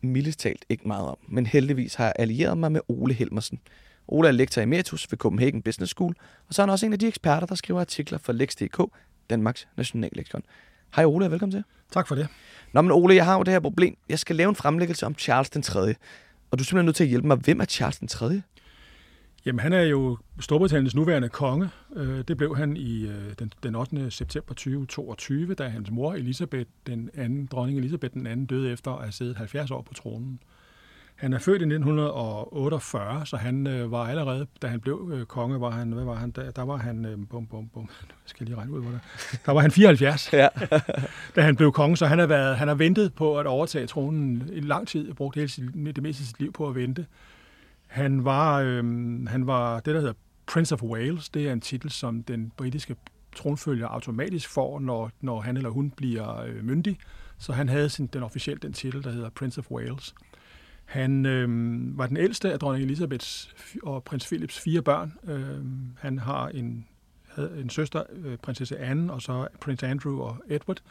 mildest talt ikke meget om, men heldigvis har jeg allieret mig med Ole Helmersen. Ole er lektor emeritus ved Copenhagen Business School, og så er han også en af de eksperter, der skriver artikler for Lex.dk, Danmarks nationalleksikon. Hej Ole, og velkommen til. Tak for det. Nå, men Ole, jeg har jo det her problem. Jeg skal lave en fremlæggelse om Charles den 3. Og du er simpelthen nødt til at hjælpe mig. Hvem er Charles den 3? Jamen, han er jo Storbritanniens nuværende konge. Øh, det blev han i øh, den, den 8. september 2022, da hans mor Elisabeth, den anden, dronning Elisabeth den anden, døde efter at have siddet 70 år på tronen. Han er født i 1948, så han øh, var allerede, da han blev øh, konge, var han, hvad var han, der, der var han, øh, bum, bum, bum, jeg skal lige regne ud, hvor der, der var han 74, Ja. da han blev konge, så han har, været, han har ventet på at overtage tronen i lang tid, brugt hele sit, det meste af sit liv på at vente. Han var, øh, han var det, der hedder Prince of Wales. Det er en titel, som den britiske tronfølger automatisk får, når, når han eller hun bliver øh, myndig. Så han havde sin, den officielt den titel, der hedder Prince of Wales. Han øh, var den ældste af dronning Elisabeths og prins Philips fire børn. Øh, han har en, havde en søster, øh, prinsesse Anne, og så prins Andrew og Edward.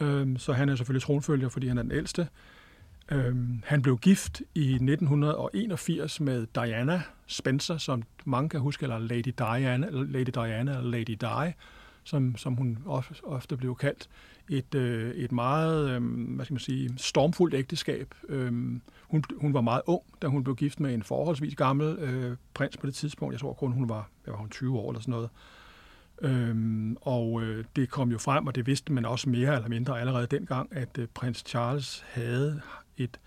Øh, så han er selvfølgelig tronfølger, fordi han er den ældste. Øhm, han blev gift i 1981 med Diana Spencer, som mange kan huske, eller Lady Diana, eller Lady Diana eller Lady Di, som, som hun ofte, blev kaldt. Et, øh, et meget, øh, hvad skal man sige, stormfuldt ægteskab. Øhm, hun, hun var meget ung, da hun blev gift med en forholdsvis gammel øh, prins på det tidspunkt. Jeg tror kun, hun var, jeg var hun, 20 år eller sådan noget. Øhm, og øh, det kom jo frem, og det vidste man også mere eller mindre allerede dengang, at øh, prins Charles havde et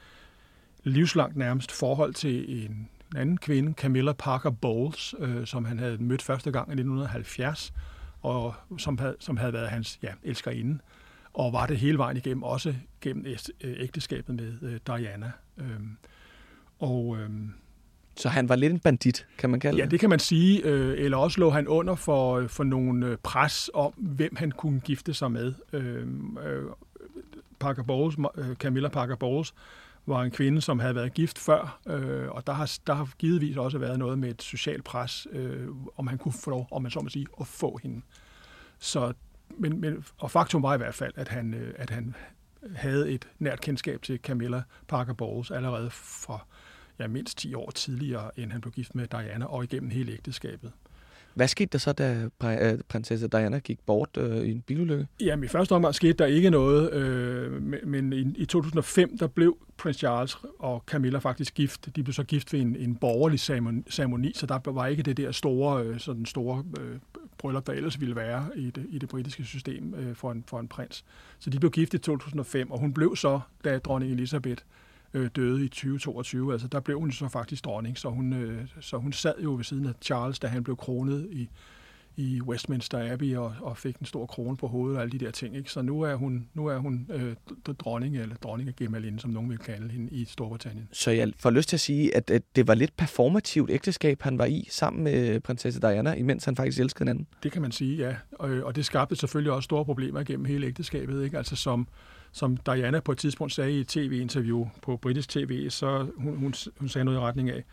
livslangt nærmest forhold til en anden kvinde, Camilla Parker Bowles, øh, som han havde mødt første gang i 1970, og som havde, som havde været hans ja, elskerinde, og var det hele vejen igennem, også gennem øh, ægteskabet med øh, Diana. Øhm, og øhm, Så han var lidt en bandit, kan man kalde Ja, det kan man sige. øh, Eller også lå han under for, for nogle øh, pres om, hvem han kunne gifte sig med. Parker Bowles, øh, Camilla Parker Bowles, var en kvinde, som havde været gift før, øh, og der har, der har givetvis også været noget med et socialt pres, øh, om han kunne få lov, om man så må sige, at få hende. Så, men, men, og faktum var i hvert fald, at han, øh, at han havde et nært kendskab til Camilla Parker Bowles allerede fra ja, mindst 10 år tidligere, end han blev gift med Diana, og igennem hele ægteskabet. Hvad skete der så, da øh, prinsesse Diana gik bort øh, i en bilulykke? Jamen, i første omgang skete der ikke noget, øh, men- i, i 2005, der blev prins Charles og Camilla faktisk gift. De blev så gift ved en, en borgerlig ceremoni- ceremoni, så der var ikke det der store, øh, sådan store øh, bryllup, der ellers ville være i det, i det britiske system øh, for, en, for en prins. Så de blev gift i 2005, og hun blev så, da dronning Elisabeth øh, Øh, døde i 2022, altså der blev hun så faktisk dronning, så hun, øh, så hun sad jo ved siden af Charles, da han blev kronet i, i Westminster Abbey og, og fik en stor krone på hovedet og alle de der ting. Ikke? Så nu er hun, nu er hun øh, dronning, eller dronningegemalinde, som nogen vil kalde hende, i Storbritannien. Så jeg får lyst til at sige, at, at det var lidt performativt ægteskab, han var i sammen med prinsesse Diana, imens han faktisk elskede hinanden. Det kan man sige, ja. Og, og det skabte selvfølgelig også store problemer gennem hele ægteskabet. Ikke? Altså som, som Diana på et tidspunkt sagde i et tv-interview på britisk tv, så hun, hun, hun sagde noget i retning af,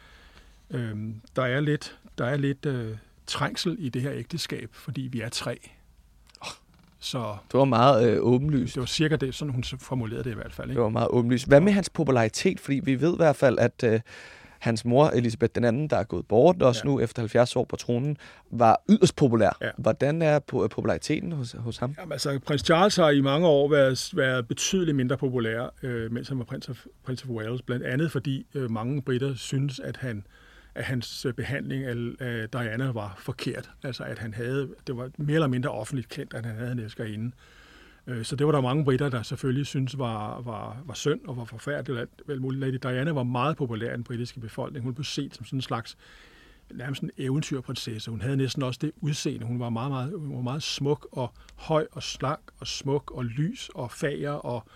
øhm, der er lidt, der er lidt øh, trængsel i det her ægteskab, fordi vi er tre. Så Det var meget øh, åbenlyst. det var cirka det, sådan hun formulerede det i hvert fald. Det Ikke? var meget åbenlyst. Hvad med hans popularitet? Fordi vi ved i hvert fald, at øh, hans mor, Elisabeth den anden, der er gået bort, også Ja. nu efter 70 år på tronen, var yderst populær. Ja. Hvordan er po- populariteten hos, hos ham? Jamen, altså, prins Charles har i mange år været, været betydeligt mindre populær, øh, mens han var prins of, prins of Wales. Blandt andet fordi øh, mange britter synes, at han at hans øh, behandling af, Diana var forkert. Altså at han havde, det var mere eller mindre offentligt kendt, at han havde en elskerinde. Øh, så det var der mange britter, der selvfølgelig synes var, var, var synd og var forfærdeligt. Vel muligt. Lady Diana var meget populær i den britiske befolkning. Hun blev set som sådan en slags nærmest en eventyrprinsesse. Hun havde næsten også det udseende. Hun var meget, meget, hun var meget smuk og høj og slank og smuk og lys og fager og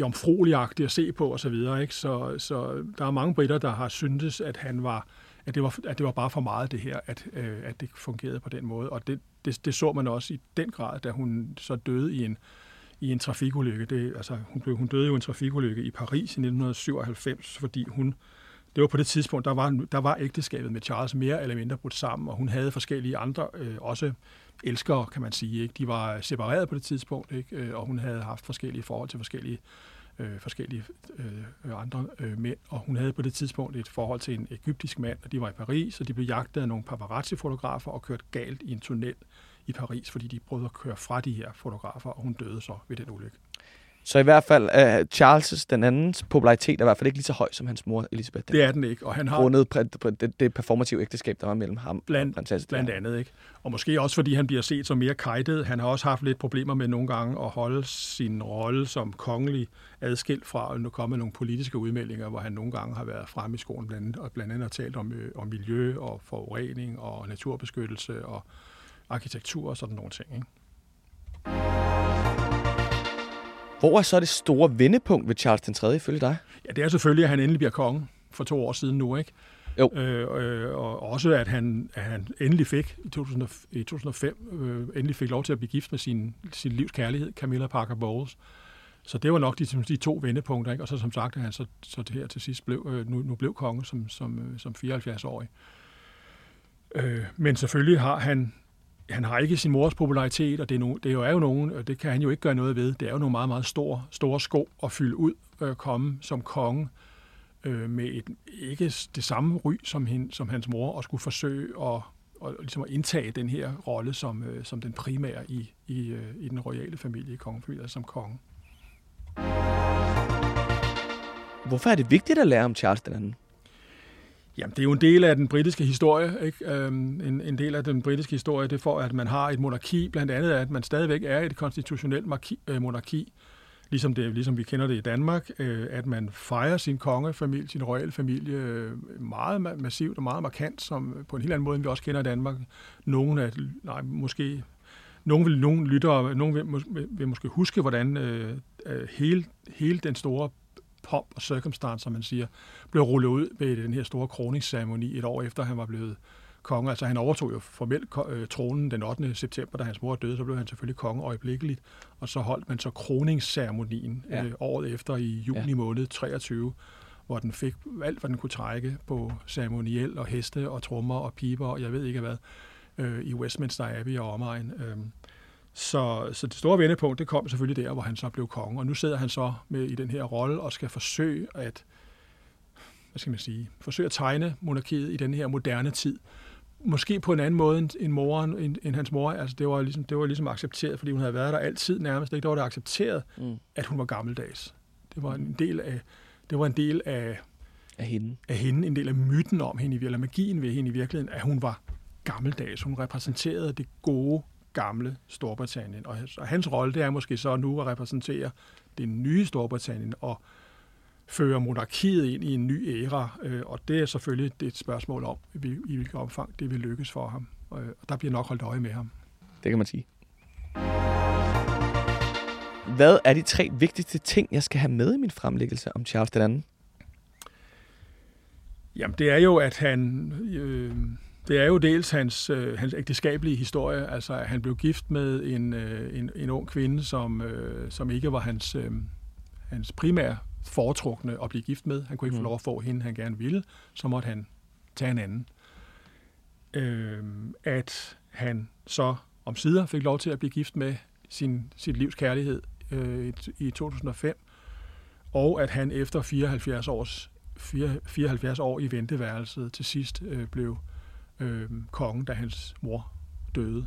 jomfrueligagtig at se på osv. Så, ikke? så, så der er mange britter, der har syntes, at han var at det var, at det var bare for meget det her, at, øh, at det fungerede på den måde. Og det, det, det så man også i den grad, da hun så døde i en, i en trafikulykke. Det, altså, hun, blev, hun døde jo i en trafikulykke i Paris i 1997, fordi hun det var på det tidspunkt, der var, der var ægteskabet med Charles mere eller mindre brudt sammen, og hun havde forskellige andre, øh, også elskere, kan man sige. Ikke? De var separeret på det tidspunkt, ikke? Øh, og hun havde haft forskellige forhold til forskellige øh, forskellige øh, andre øh, mænd, og hun havde på det tidspunkt et forhold til en egyptisk mand, og de var i Paris, og de blev jagtet af nogle paparazzi-fotografer og kørt galt i en tunnel i Paris, fordi de prøvede at køre fra de her fotografer, og hun døde så ved den ulykke. Så i hvert fald, uh, Charles' den andens popularitet er i hvert fald ikke lige så høj som hans mor, Elisabeth. Det er den ikke, og han har... Rundet det, det performative ægteskab, der var mellem ham blandt, og prinsesse Blandt andet, ikke? Og måske også, fordi han bliver set som mere kajtet. Han har også haft lidt problemer med nogle gange at holde sin rolle som kongelig adskilt fra, at nu kommer nogle politiske udmeldinger, hvor han nogle gange har været fremme i skolen, blandt andet, og blandt andet har talt om, øh, om miljø og forurening og naturbeskyttelse og arkitektur og sådan nogle ting, ikke? Hvor er så det store vendepunkt ved Charles den 3. ifølge dig? Ja, det er selvfølgelig, at han endelig bliver konge for to år siden nu, ikke? Jo. Øh, øh, og også, at han, at han endelig fik, i, 2000, i 2005, øh, endelig fik lov til at blive gift med sin, sin livs kærlighed, Camilla Parker Bowles. Så det var nok de, de to vendepunkter, ikke? Og så som sagt, at han så, så det her til sidst blev, øh, nu, nu blev konge som, som, øh, som 74-årig. Øh, men selvfølgelig har han han har ikke sin mors popularitet, og det er, no, det er jo nogen, og det kan han jo ikke gøre noget ved. Det er jo nogle meget, meget store, store sko at fylde ud, øh, komme som konge øh, med et, ikke det samme ry som, hende, som hans mor, og skulle forsøge at, og ligesom at indtage den her rolle som, øh, som den primære i, i, øh, i den royale familie, i kongefamilien, altså som konge. Hvorfor er det vigtigt at lære om Charles den Jamen, det er jo en del af den britiske historie. Ikke? Øhm, en, en del af den britiske historie, det for, at man har et monarki, blandt andet at man stadigvæk er et konstitutionelt marki, øh, monarki, ligesom, det, ligesom vi kender det i Danmark, øh, at man fejrer sin kongefamilie, sin royale familie øh, meget massivt og meget markant, som på en helt anden måde, end vi også kender i Danmark. Nogle af, nej, måske, nogen vil, nogen lytter, nogen vil, vil, vil måske huske, hvordan øh, øh hele, hele den store pomp og circumstance, som man siger, blev rullet ud ved den her store kroningsceremoni et år efter, han var blevet konge. Altså han overtog jo formelt øh, tronen den 8. september, da hans mor døde, så blev han selvfølgelig konge øjeblikkeligt, og så holdt man så kroningsceremonien ja. øh, året efter i juni ja. måned 23, hvor den fik alt, hvad den kunne trække på ceremoniel og heste og trommer og piber og jeg ved ikke hvad, øh, i Westminster Abbey og omegn. Øh, så, så det store vendepunkt, det kom selvfølgelig der, hvor han så blev konge. Og nu sidder han så med i den her rolle og skal forsøge at, hvad skal man sige, forsøge at tegne monarkiet i den her moderne tid. Måske på en anden måde end, end, moren, end, end hans mor. Altså det var, ligesom, det var ligesom accepteret, fordi hun havde været der altid nærmest. Ikke? Der var det accepteret, mm. at hun var gammeldags. Det var en del af, det var en del af, af hende. af hende, en del af myten om hende, eller magien ved hende i virkeligheden, at hun var gammeldags. Hun repræsenterede det gode, gamle Storbritannien. Og, og hans rolle, det er måske så nu at repræsentere det nye Storbritannien og føre monarkiet ind i en ny æra. Øh, og det er selvfølgelig et spørgsmål om, i, i hvilket omfang det vil lykkes for ham. Og, og der bliver nok holdt øje med ham. Det kan man sige. Hvad er de tre vigtigste ting, jeg skal have med i min fremlæggelse om Charles II? Jamen, det er jo, at han... Øh, det er jo dels hans, øh, hans ægteskabelige historie, altså at han blev gift med en, øh, en, en ung kvinde, som, øh, som ikke var hans, øh, hans primære foretrukne at blive gift med. Han kunne ikke mm. få lov at få hende, han gerne ville, så måtte han tage en anden. Øh, at han så om sider fik lov til at blive gift med sin, sit livs kærlighed øh, i 2005, og at han efter 74 års 74 år i venteværelset til sidst øh, blev øh, kongen, da hans mor døde.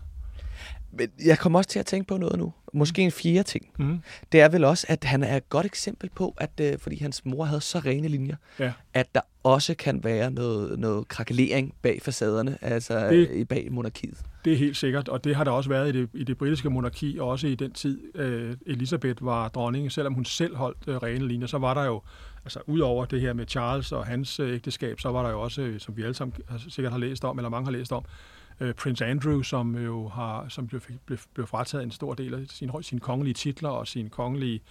Men jeg kommer også til at tænke på noget nu. Måske en fjerde ting. Mm. Det er vel også, at han er et godt eksempel på, at øh, fordi hans mor havde så rene linjer, ja. at der også kan være noget, noget krakelering bag facaderne, altså det, bag monarkiet. Det er helt sikkert, og det har der også været i det, i det britiske monarki, og også i den tid, øh, Elisabeth var dronning. Selvom hun selv holdt øh, rene linjer, så var der jo altså udover det her med Charles og hans øh, ægteskab, så var der jo også, øh, som vi alle sammen sikkert har læst om, eller mange har læst om, øh, Prince Andrew, som jo har, som blev, blev, blev frataget en stor del af sin, sine kongelige titler og sin kongelige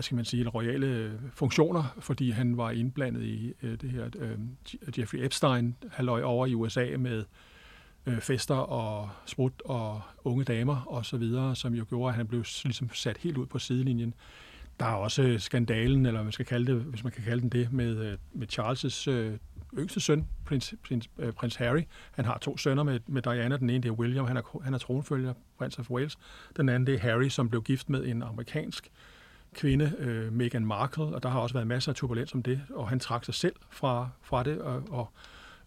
hvad skal man sige, royale øh, funktioner, fordi han var indblandet i øh, det her øh, Jeffrey Epstein halløj over i USA med øh, fester og sprut og unge damer og så videre, som jo gjorde, at han blev ligesom sat helt ud på sidelinjen. Der er også skandalen, eller man skal kalde det, hvis man kan kalde den det, med, øh, med Charles' øh, yngste søn, prins, prins, øh, prins Harry. Han har to sønner med, med Diana. Den ene det er William, han er, han er tronfølger, prins of Wales. Den anden det er Harry, som blev gift med en amerikansk kvinde, øh, Meghan Markle, og der har også været masser af turbulens om det, og han trak sig selv fra, fra det, og, og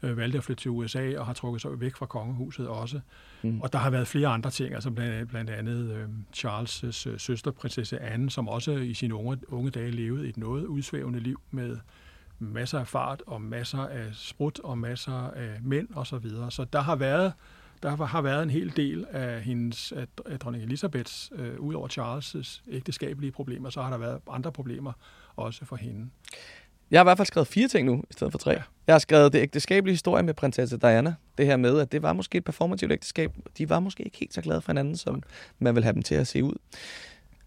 øh, valgte at flytte til USA og har trukket sig væk fra kongehuset også. Mm. Og der har været flere andre ting, altså blandt, blandt andet øh, Charles' øh, søster, prinsesse Anne, som også i sine unge, unge dage levede et noget udsvævende liv med masser af fart og masser af sprut og masser af mænd osv. Så, videre. så der har været der har været en hel del af hendes, af, dronning Elisabeths, øh, ud over Charles' ægteskabelige problemer, så har der været andre problemer også for hende. Jeg har i hvert fald skrevet fire ting nu, i stedet for tre. Ja. Jeg har skrevet det ægteskabelige historie med prinsesse Diana. Det her med, at det var måske et performativt ægteskab. De var måske ikke helt så glade for hinanden, som man vil have dem til at se ud.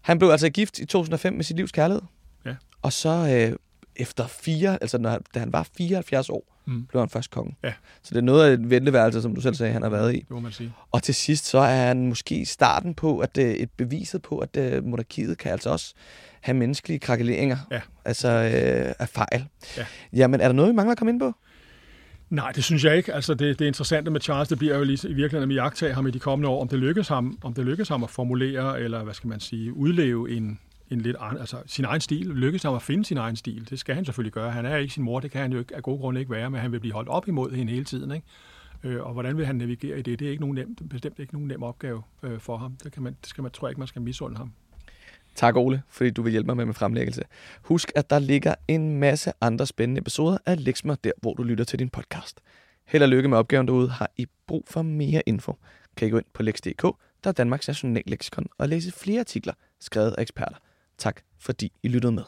Han blev altså gift i 2005 med sit livs kærlighed. Ja. Og så øh, efter fire, altså når, da han var 74 år, mm. blev han først konge. Ja. Så det er noget af et venteværelse, som du selv sagde, han har været i. Det må man sige. Og til sidst så er han måske starten på, at det, et beviset på, at uh, monarkiet kan altså også have menneskelige krakeleringer, ja. altså uh, af fejl. Ja. Jamen, er der noget, vi mangler at komme ind på? Nej, det synes jeg ikke. Altså, det, det interessante med Charles, det bliver jo lige i virkeligheden at jagtage ham i de kommende år, om det lykkes ham, om det lykkes ham at formulere, eller hvad skal man sige, udleve en, en lidt altså sin egen stil. Lykkes ham at finde sin egen stil. Det skal han selvfølgelig gøre. Han er ikke sin mor, det kan han jo ikke, af gode grunde ikke være, men han vil blive holdt op imod hende hele tiden. Ikke? Øh, og hvordan vil han navigere i det? Det er ikke nogen nem, bestemt ikke nogen nem opgave øh, for ham. Det, kan man, det skal man, tror jeg ikke, man skal misunde ham. Tak Ole, fordi du vil hjælpe mig med min fremlæggelse. Husk, at der ligger en masse andre spændende episoder af Lexmer, der hvor du lytter til din podcast. Held og lykke med opgaven derude. Har I brug for mere info, kan I gå ind på lex.dk, der er Danmarks nationalleksikon, og læse flere artikler skrevet af eksperter. Tak fordi I lyttede med.